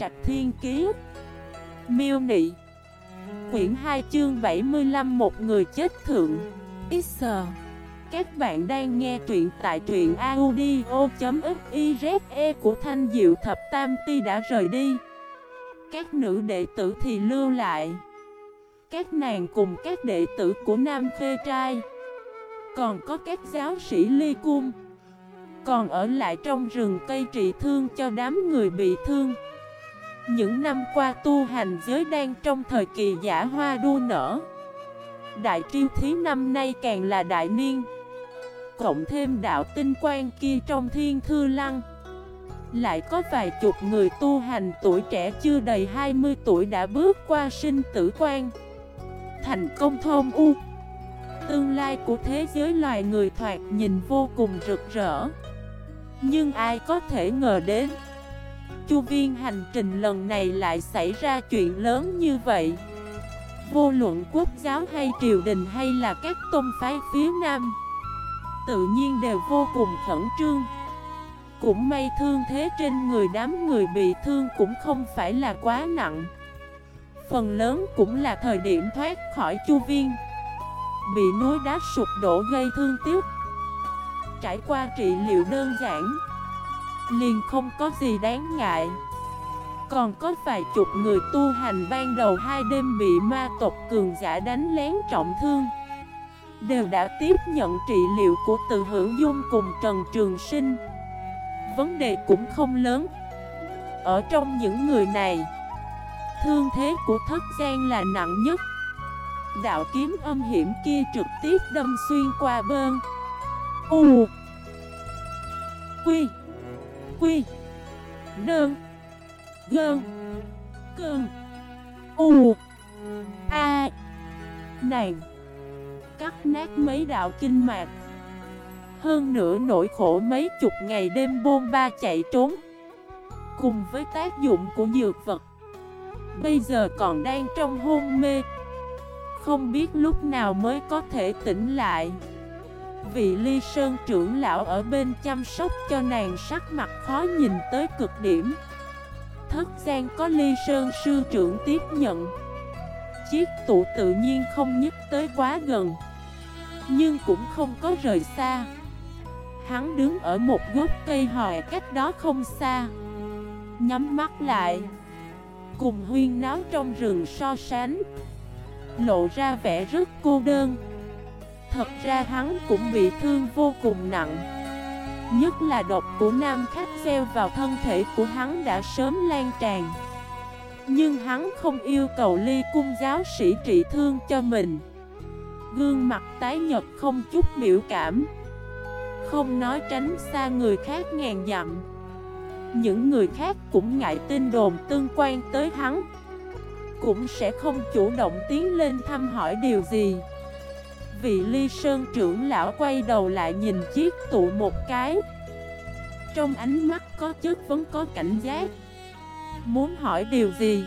Trạch Thiên Kiế Miêu Nị. Quyển 2 chương 75 Một người chết thượng. X. Các bạn đang nghe truyện tại truyện audio.xyze của Thanh Diệu Thập Tam Ti đã rời đi. Các nữ đệ tử thì lưu lại. Các nàng cùng các đệ tử của Nam Khê Trai. Còn có các giáo sĩ ly cung. Còn ở lại trong rừng cây trị thương cho đám người bị thương. Những năm qua tu hành giới đang trong thời kỳ giả hoa đua nở. Đại triêu thí năm nay càng là đại niên. Cộng thêm đạo tinh quan kia trong thiên thư lăng. Lại có vài chục người tu hành tuổi trẻ chưa đầy 20 tuổi đã bước qua sinh tử quan. Thành công thôn u. Tương lai của thế giới loài người thoạt nhìn vô cùng rực rỡ. Nhưng ai có thể ngờ đến? Chu viên hành trình lần này lại xảy ra chuyện lớn như vậy. Vô luận quốc giáo hay triều đình hay là các tôn phái phía Nam, Tự nhiên đều vô cùng khẩn trương. Cũng may thương thế trên người đám người bị thương cũng không phải là quá nặng. Phần lớn cũng là thời điểm thoát khỏi chu viên. Bị núi đá sụp đổ gây thương tiếc. Trải qua trị liệu đơn giản Liền không có gì đáng ngại. Còn có vài chục người tu hành ban đầu hai đêm bị ma tộc cường giả đánh lén trọng thương, Đều đã tiếp nhận trị liệu của từ hữu dung cùng Trần Trường Sinh. Vấn đề cũng không lớn. Ở trong những người này, Thương thế của thất gian là nặng nhất. Đạo kiếm âm hiểm kia trực tiếp đâm xuyên qua bơn. U. Quy. Quy Nơn Gơn Cơn U, A, Nàng. Cắt nát mấy đạo kinh mạch Hơn nữa nỗi khổ mấy chục ngày đêm bôn ba chạy trốn. Cùng với tác dụng của dược vật. Bây giờ còn đang trong hôn mê. Không biết lúc nào mới có thể tỉnh lại vị ly sơn trưởng lão ở bên chăm sóc cho nàng sắc mặt khó nhìn tới cực điểm. Thất gian có ly sơn sư trưởng tiếp nhận. Chiếc tụ tự nhiên không nhất tới quá gần, Nhưng cũng không có rời xa. Hắn đứng ở một gốc cây hòe cách đó không xa. Nhắm mắt lại, Cùng huyên náo trong rừng so sánh. Lộ ra vẻ rất cô đơn. Thật ra hắn cũng bị thương vô cùng nặng. Nhất là độc của nam khách gieo vào thân thể của hắn đã sớm lan tràn. Nhưng hắn không yêu cầu ly cung giáo sĩ trị thương cho mình. Gương mặt tái nhật không chút biểu cảm. Không nói tránh xa người khác ngàn dặm. Những người khác cũng ngại tin đồn tương quan tới hắn. Cũng sẽ không chủ động tiến lên thăm hỏi điều gì vị ly sơn trưởng lão quay đầu lại nhìn chiếc tụ một cái. Trong ánh mắt có chất vấn, có cảnh giác. Muốn hỏi điều gì?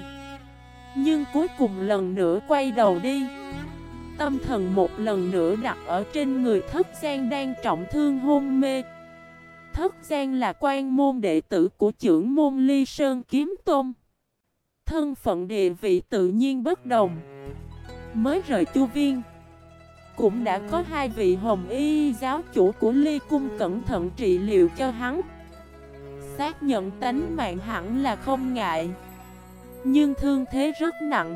Nhưng cuối cùng lần nữa quay đầu đi. Tâm thần một lần nữa đặt ở trên người thất gian đang trọng thương hôn mê. Thất gian là quan môn đệ tử của trưởng môn ly sơn kiếm tôn Thân phận địa vị tự nhiên bất đồng. Mới rời chu viên cũng đã có hai vị hồng y giáo chủ của ly cung cẩn thận trị liệu cho hắn. Xác nhận tánh mạng hẳn là không ngại, Nhưng thương thế rất nặng,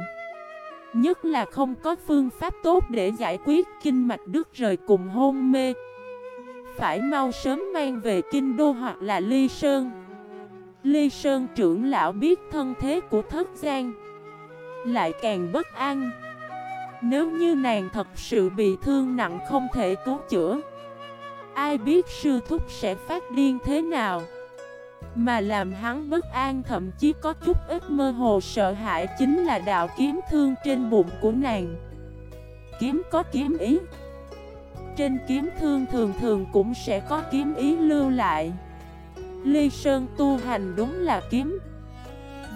Nhất là không có phương pháp tốt để giải quyết kinh mạch đứt rời cùng hôn mê. Phải mau sớm mang về kinh đô hoặc là ly sơn. Ly sơn trưởng lão biết thân thế của thất gian Lại càng bất an nếu như nàng thật sự bị thương nặng không thể cứu chữa, Ai biết sư thúc sẽ phát điên thế nào? Mà làm hắn bất an thậm chí có chút ít mơ hồ sợ hãi Chính là đạo kiếm thương trên bụng của nàng. Kiếm có kiếm ý. Trên kiếm thương thường thường cũng sẽ có kiếm ý lưu lại. Ly Sơn tu hành đúng là kiếm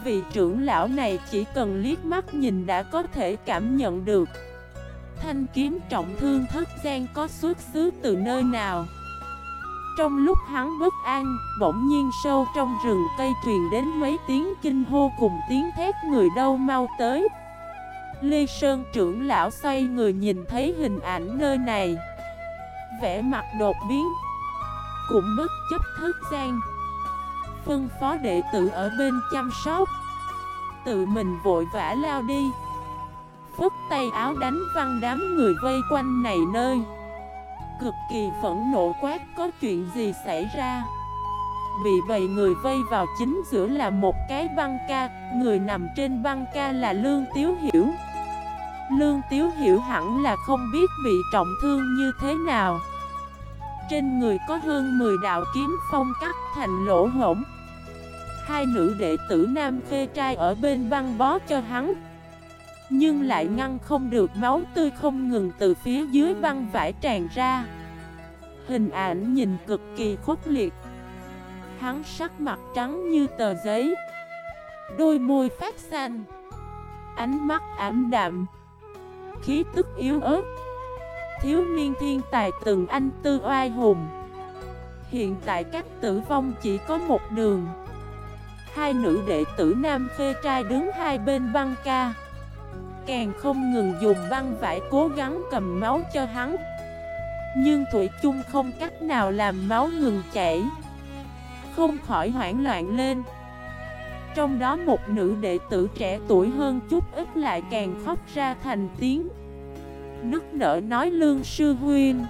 vị trưởng lão này chỉ cần liếc mắt nhìn đã có thể cảm nhận được Thanh kiếm trọng thương thất gian có xuất xứ từ nơi nào Trong lúc hắn bất an, bỗng nhiên sâu trong rừng cây truyền đến mấy tiếng kinh hô cùng tiếng thét người đâu mau tới. Lê Sơn trưởng lão xoay người nhìn thấy hình ảnh nơi này. Vẽ mặt đột biến, cũng bất chấp thức gian. Phân phó đệ tử ở bên chăm sóc. Tự mình vội vã lao đi. Phất tay áo đánh văng đám người vây quanh này nơi. Cực kỳ phẫn nộ quát, có chuyện gì xảy ra? Bị bầy người vây vào chính giữa là một cái băng ca, Người nằm trên băng ca là Lương Tiếu Hiểu. Lương Tiếu Hiểu hẳn là không biết bị trọng thương như thế nào. Trên người có hơn 10 đạo kiếm phong cắt thành lỗ hổng. Hai nữ đệ tử nam phê trai ở bên băng bó cho hắn. Nhưng lại ngăn không được, máu tươi không ngừng từ phía dưới băng vải tràn ra. Hình ảnh nhìn cực kỳ khốc liệt. Hắn sắc mặt trắng như tờ giấy. Đôi môi phát xanh. Ánh mắt ảm đạm. Khí tức yếu ớt. Thiếu niên thiên tài từng anh tư oai hùng. Hiện tại cách tử vong chỉ có một đường. Hai nữ đệ tử nam phê trai đứng hai bên băng ca. Càng không ngừng dùng băng vải cố gắng cầm máu cho hắn. Nhưng Thủy chung không cách nào làm máu ngừng chảy. Không khỏi hoảng loạn lên. Trong đó một nữ đệ tử trẻ tuổi hơn chút ít lại càng khóc ra thành tiếng. Nức nở nói, lương sư huyên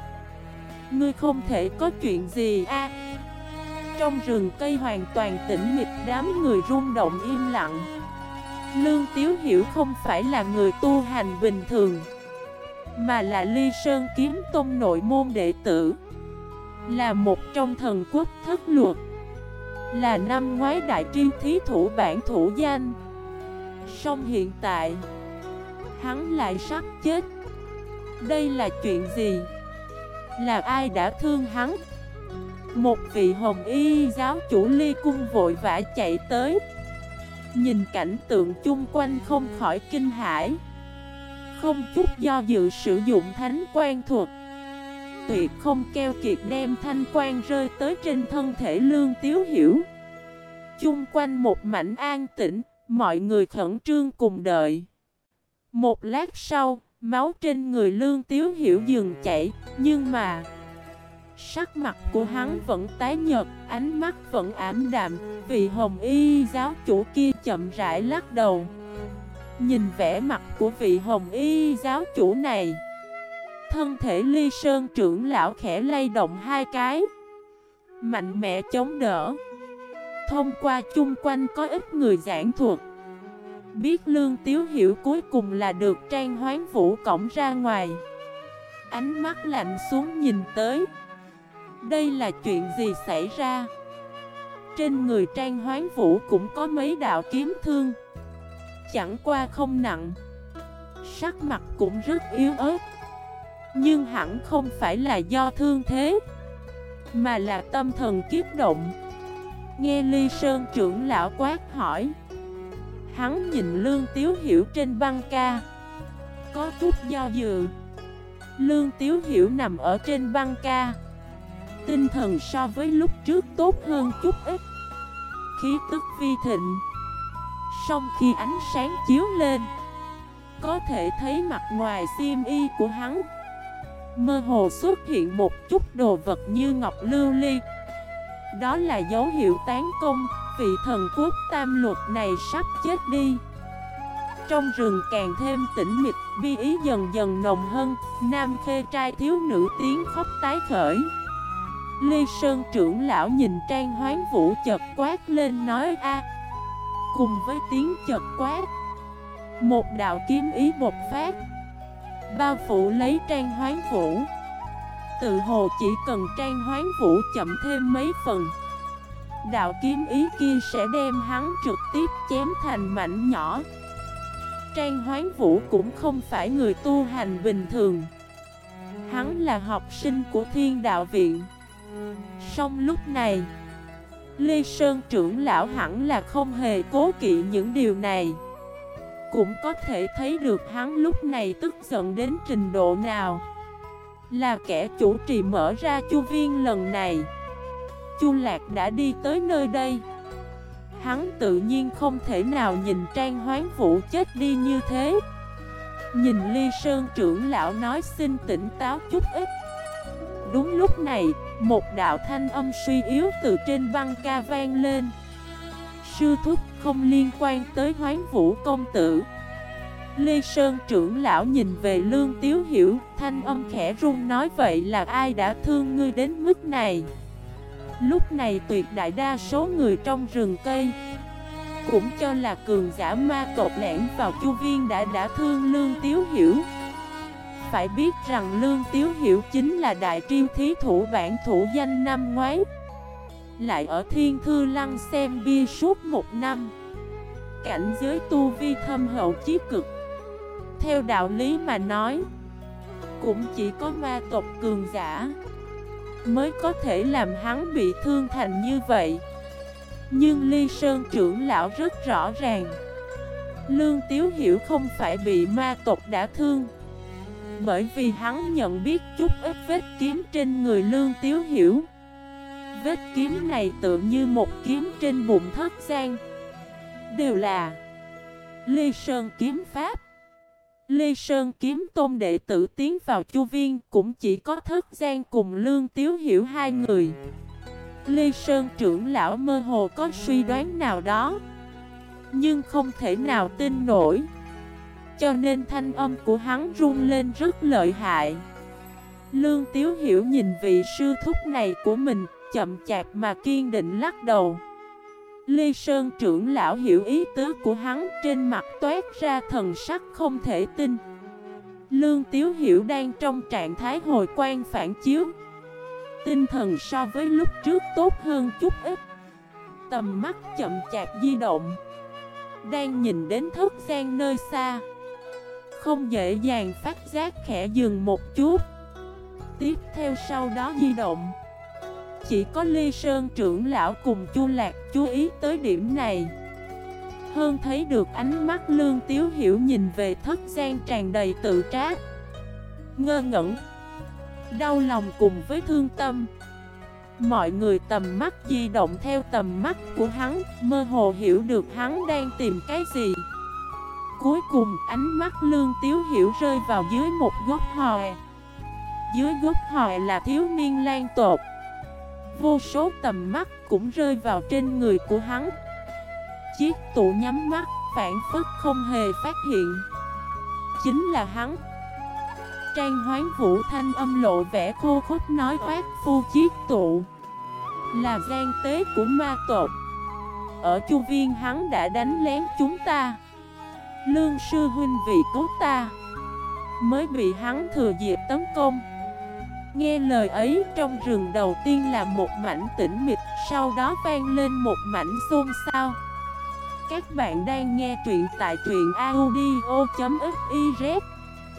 Ngươi không thể có chuyện gì a trong rừng cây hoàn toàn tĩnh mịch, đám người rung động im lặng Lương Tiếu Hiểu không phải là người tu hành bình thường, Mà là ly sơn kiếm tôn nội môn đệ tử, Là một trong thần quốc thất luật, Là năm ngoái đại triêu thí thủ bản thủ danh Song hiện tại, Hắn lại sắp chết Đây là chuyện gì? Là ai đã thương hắn? Một vị hồng y giáo chủ ly cung vội vã chạy tới. Nhìn cảnh tượng chung quanh không khỏi kinh hãi. Không chút do dự sử dụng thánh quan thuật. Tuyệt không keo kiệt đem thanh quan rơi tới trên thân thể lương tiếu hiểu. Chung quanh một mảnh an tĩnh, Mọi người khẩn trương cùng đợi. Một lát sau, Máu trên người lương tiếu hiểu dừng chảy, Nhưng mà Sắc mặt của hắn vẫn tái nhợt, ánh mắt vẫn ảm đạm, vị hồng y giáo chủ kia chậm rãi lắc đầu. Nhìn vẻ mặt của vị hồng y giáo chủ này, thân thể ly sơn trưởng lão khẽ lay động hai cái, mạnh mẽ chống đỡ. Thông qua chung quanh có ít người giảng thuật, biết lương tiếu hiểu cuối cùng là được trang hoán vũ cổng ra ngoài. Ánh mắt lạnh xuống nhìn tới đây là chuyện gì xảy ra? Trên người Trang Hoán Vũ cũng có mấy đạo kiếm thương. Chẳng qua không nặng. Sắc mặt cũng rất yếu ớt. Nhưng hẳn không phải là do thương thế, Mà là tâm thần kiếp động. Nghe Ly Sơn trưởng lão quát hỏi, Hắn nhìn Lương Tiếu Hiểu trên băng ca. Có chút do dự. Lương Tiếu Hiểu nằm ở trên băng ca. Tinh thần so với lúc trước tốt hơn chút ít. Khí tức vi thịnh. Xong khi ánh sáng chiếu lên, Có thể thấy mặt ngoài xiêm y của hắn. Mơ hồ xuất hiện một chút đồ vật như ngọc lưu ly. Đó là dấu hiệu tán công, Vị thần quốc tam luật này sắp chết đi. Trong rừng càng thêm tĩnh mịch, Bi ý dần dần nồng hơn Nam khê trai thiếu nữ tiếng khóc tái khởi. Lê Sơn trưởng lão nhìn Trang Hoán Vũ chật quát lên nói a. Cùng với tiếng chật quát, Một đạo kiếm ý bột phát. Bao phủ lấy Trang Hoán Vũ. Tự hồ chỉ cần Trang Hoán Vũ chậm thêm mấy phần, Đạo kiếm ý kia sẽ đem hắn trực tiếp chém thành mảnh nhỏ. Trang Hoán Vũ cũng không phải người tu hành bình thường. Hắn là học sinh của thiên đạo viện. Song lúc này, Lê Sơn trưởng lão hẳn là không hề cố kỵ những điều này. Cũng có thể thấy được hắn lúc này tức giận đến trình độ nào. Là kẻ chủ trì mở ra chu viên lần này. Chu Lạc đã đi tới nơi đây. Hắn tự nhiên không thể nào nhìn Trang Hoán Vũ chết đi như thế. Nhìn Ly Sơn trưởng lão nói xin tỉnh táo chút ít. Đúng lúc này, một đạo thanh âm suy yếu từ trên băng ca vang lên. Sư thúc không liên quan tới hoán vũ công tử. Lê Sơn trưởng lão nhìn về Lương Tiếu Hiểu Thanh âm khẽ run nói vậy là ai đã thương ngươi đến mức này? Lúc này tuyệt đại đa số người trong rừng cây Cũng cho là cường giả ma tộc lẻn vào chu viên đã đã thương Lương Tiếu Hiểu. Phải biết rằng Lương Tiếu Hiểu chính là đại triêu thí thủ bản thủ danh năm ngoái. Lại ở Thiên Thư Lăng xem bia suốt một năm. Cảnh giới tu vi thâm hậu chí cực. Theo đạo lý mà nói, Cũng chỉ có ma tộc cường giả Mới có thể làm hắn bị thương thành như vậy. Nhưng Ly Sơn trưởng lão rất rõ ràng, Lương Tiếu Hiểu không phải bị ma tộc đã thương. Bởi vì hắn nhận biết chút ít vết kiếm trên người Lương Tiếu Hiểu. Vết kiếm này tự như một kiếm trên bụng thất gian Đều là Lê Sơn kiếm pháp. Lê Sơn kiếm tôn đệ tử tiến vào chu viên cũng chỉ có thất gian cùng lương tiếu hiểu hai người. Lê Sơn trưởng lão mơ hồ có suy đoán nào đó, Nhưng không thể nào tin nổi. Cho nên thanh âm của hắn rung lên rất lợi hại. Lương Tiếu Hiểu nhìn vị sư thúc này của mình, Chậm chạp mà kiên định lắc đầu. Lê Sơn trưởng lão hiểu ý tứ của hắn, trên mặt toát ra thần sắc không thể tin. Lương Tiếu Hiểu đang trong trạng thái hồi quan phản chiếu. Tinh thần so với lúc trước tốt hơn chút ít. Tầm mắt chậm chạp di động. Đang nhìn đến thất gian nơi xa. Không dễ dàng phát giác khẽ dừng một chút. Tiếp theo sau đó di động. Chỉ có Ly Sơn trưởng lão cùng Chu Lạc chú ý tới điểm này. Hơn thấy được ánh mắt Lương Tiếu Hiểu nhìn về thất gian tràn đầy tự trát Ngơ ngẩn. Đau lòng cùng với thương tâm. Mọi người tầm mắt di động theo tầm mắt của hắn, Mơ hồ hiểu được hắn đang tìm cái gì. Cuối cùng, ánh mắt Lương Tiếu Hiểu rơi vào dưới một gốc hòe. Dưới gốc hòe là thiếu niên lan tột. Vô số tầm mắt cũng rơi vào trên người của hắn. Chiếc tủ nhắm mắt, phản phức không hề phát hiện. Chính là hắn. Trang hoán vũ thanh âm lộ vẻ khô khốc nói oát phu chiếc tụ Là gian tế của ma tộc. Ở chu viên hắn đã đánh lén chúng ta. Lương sư huynh vị cứu ta. Mới bị hắn thừa dịp tấn công. Nghe lời ấy, trong rừng đầu tiên là một mảnh tĩnh mịch, Sau đó vang lên một mảnh xôn xao. Các bạn đang nghe truyện tại truyện audio.fif